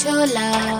ছোলা খোকন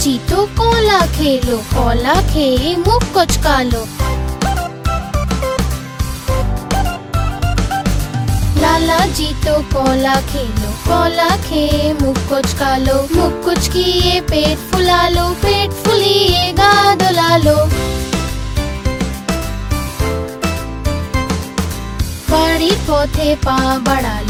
জিতো কলা খেলো কলা খেয়ে মুখ কচকালো লালা জিতো কলা খেলো কলা খেয়ে মুখ কচকালো মুখ কুচকিয়ে পেট ফুলালো পেট ফুলিয়ে গা দোলালো বাড়ির পথে পা বাড়ালো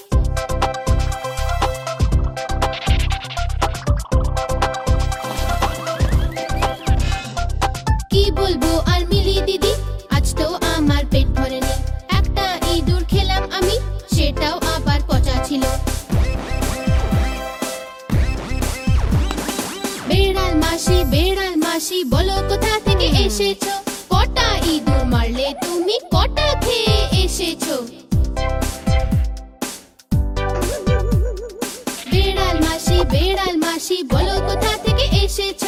দিদি, আজ তো আমার পেট ভরেনি একটা ইঁদুর খেলাম আমি, সেটাও আবার পচা ছিল। বেড়াল মাসি বেড়াল মাসি, বলো কোথা থেকে এসেছ? কটা ইঁদুর মারলে তুমি কটা খেয়ে এসেছ? বেড়াল মাসি বেড়াল মাসি, বলো কোথা থেকে এসেছ?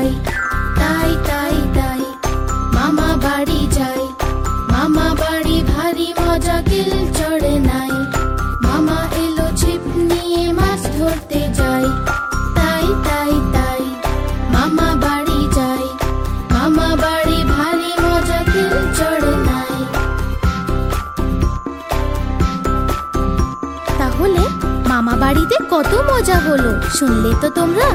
খাই তাই তাই তাই। মামা বাড়ি যাই, মামা বাড়ি ভারী মজা, দিল চড়ে নাই। মামা এলো ছিপ নিয়ে মাছ ধরতে যাই, তাই তাই তাই। মামা বাড়ি যাই, মামা বাড়ি ভারী মজা কেউ চড়ে নাই। তাহলে মামা বাড়িতে কত মজা হলো, শুনলে তো তোমরা?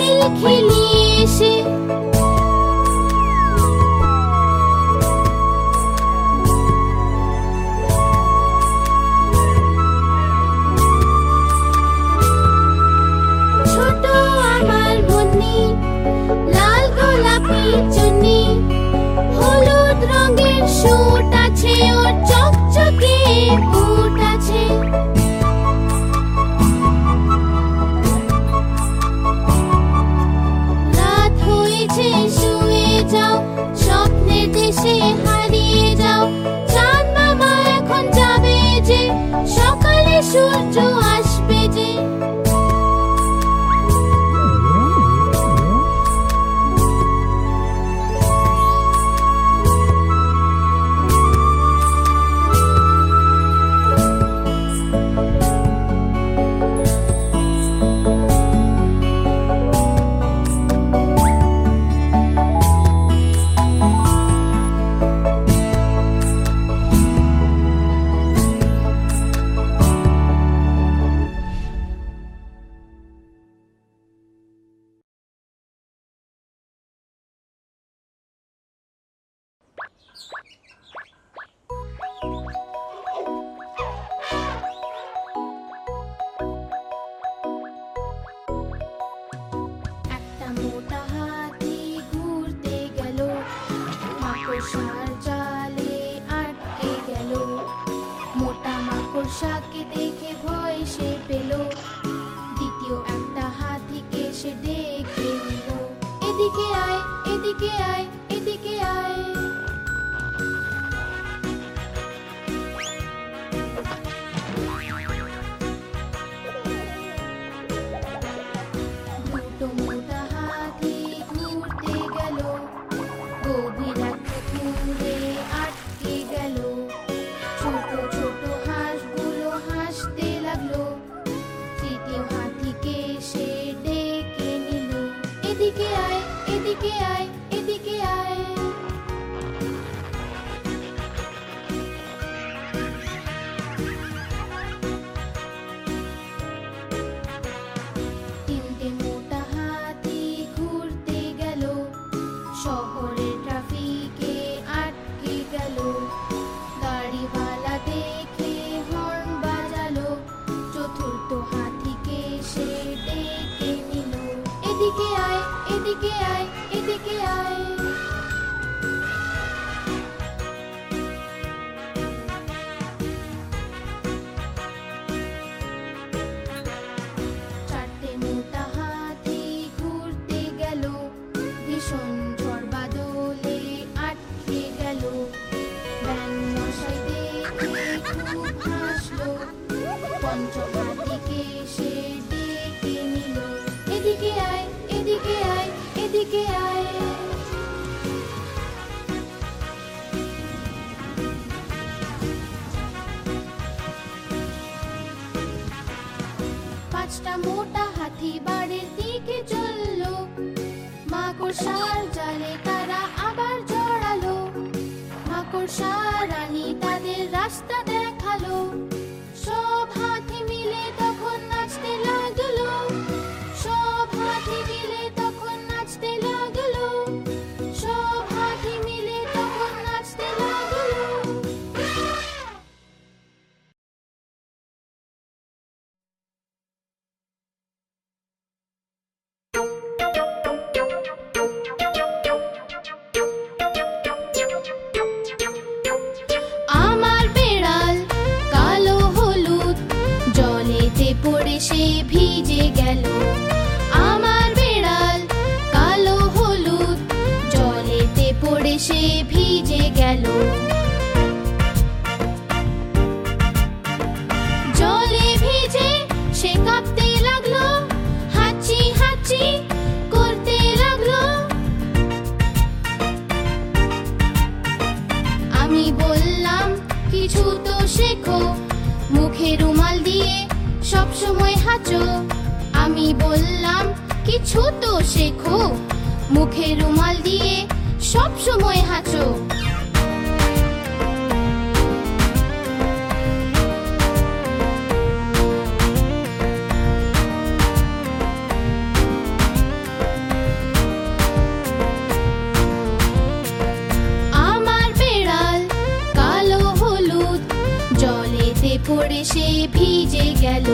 খেল খেলি এসে ছোট আমার বন্নি লাল গোলাপি চুনি, হলুদ রঙের শুট আছে ওর চকচকে এসে হারিয়ে যাও। চাঁদ মামা এখন যাবে যে সকালে সূর্য সার জলে তারা আবার জড়ালো। মাকড়সা সারানি এসে ভিজে গেল। বললাম কিছু তো শেখো। মুখে রুমাল দিয়ে সব সময় হাঁচো। পড়ে সে ভিজে গেল।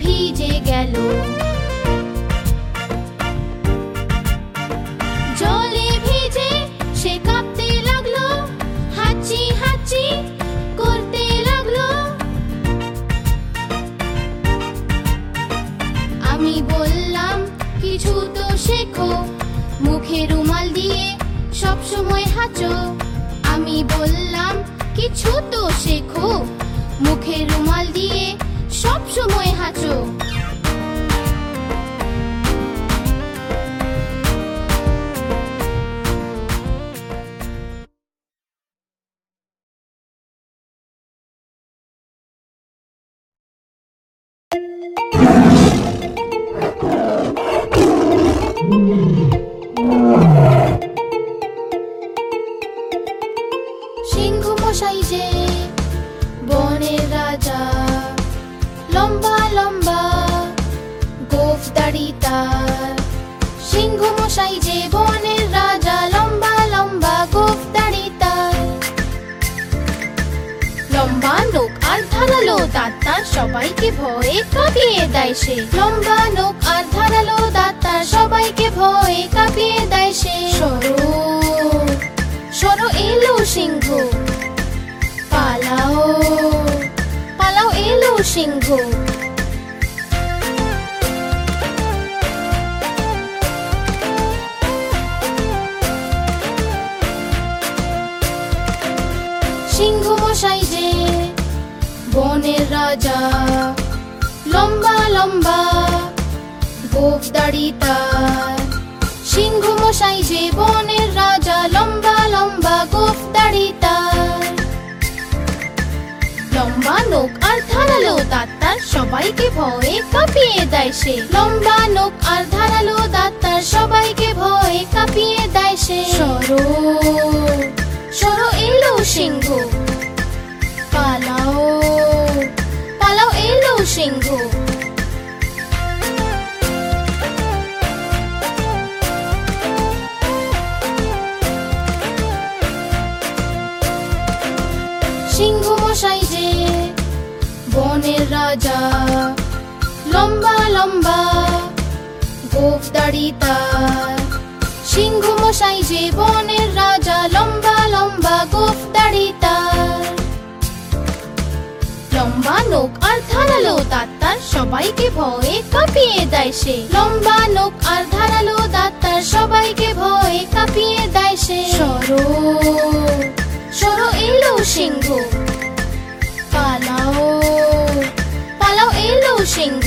ভিজে গেল। জলে ভিজে সে কাঁপতে লাগল, হাঁচি হাঁচি করতে লাগল। আমি বললাম, কিছু তো শেখো। মুখে রুমাল দিয়ে সব সময় হাঁচো। আমি বললাম, কিছু তো শেখো। মুখে রুমাল দিয়ে সব সময় হাঁচো। মশাই যে বনের রাজা লম্বা লম্বা গোফ দাড়ি তার। লম্বা নোক আর ধারালো দাঁত তার, সবাইকে ভয়ে কাঁপিয়ে দেয় সে। লম্বা নোক আর ধারালো দাঁত তার, সবাইকে ভয়ে কাঁপিয়ে দেয় সে। সরো সরো এলো সিংহ। পালাও পালাও এলো সিংহ। বনের রাজা। লম্বা লম্বা গোফ দাড়ি তার। সিংহ মশাই যে বনের রাজা, লম্বা লম্বা দাড়ি তার। লম্বা নোক আর ধারালো দাঁত তার, সবাইকে ভয়ে কাঁপিয়ে দেয় সে। লম্বা নোক আর ধারালো দাঁত তার, সবাইকে ভয়ে কাঁপিয়ে দেয় সে। সরো দাড়ি সিংহ মশাই যে বনের রাজা, লম্বা লম্বা গোফ দাড়ি লম্বা নোক আর ধারালো দাঁত তার, সবাইকে ভয়ে কাঁপিয়ে দেয় সে। লম্বা নোক আর ধারালো দাঁত তার, সবাইকে ভয়ে কাঁপিয়ে দেয় সে। সরো সরো এলো সিংহ। পালাও পালাও এলো সিংহ।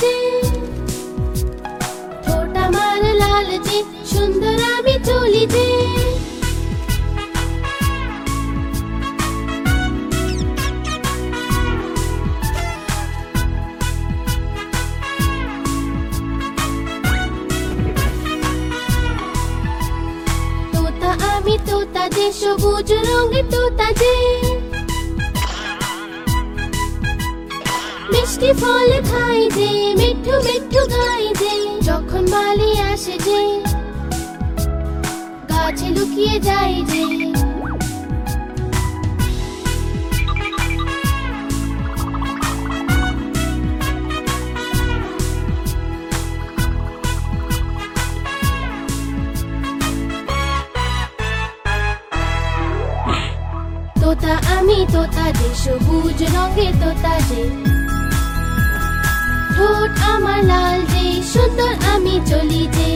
সুন্দর আমি চলি সবুজ রঙের তোতা যে। মিষ্টি ফল খাই যে, মিঠু মিঠু গাই যে। যখন বালি আসে যে গাছে লুকিয়ে যাই যে তোতা আমি, তোতা যে সবুজ রঙের তোতা যে। ঠোঁট আমার লাল যে সুন্দর আমি চলি যে।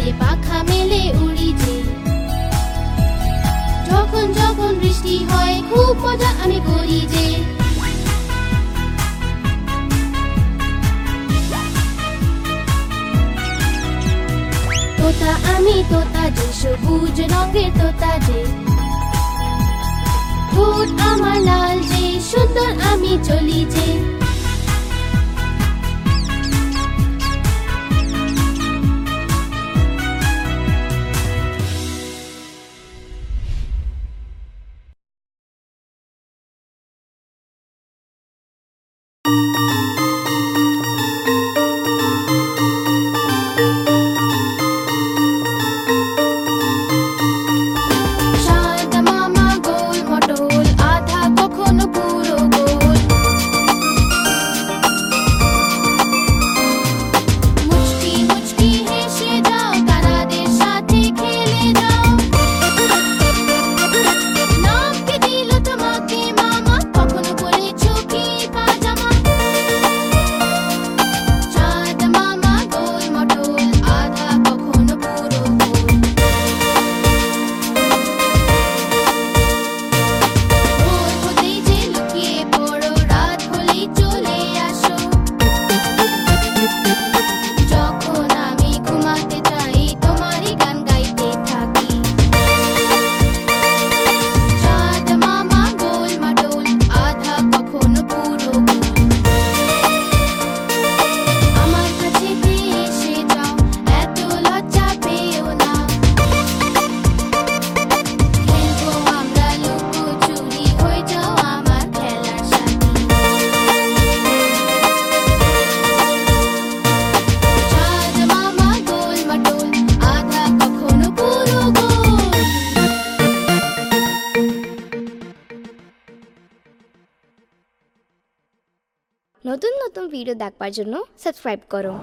অন্য পাখা মেলে উড়ি যে। যখন যখন বৃষ্টি হয়, খুব মজা আমি করি যে। তোতা আমি তোতা যে, সবুজ রঙের তোতা যে। ঠোঁট আমার লাল যে, সুন্দর আমি চলি যে। নতুন নতুন ভিডিও দেখবার জন্য সাবস্ক্রাইব করো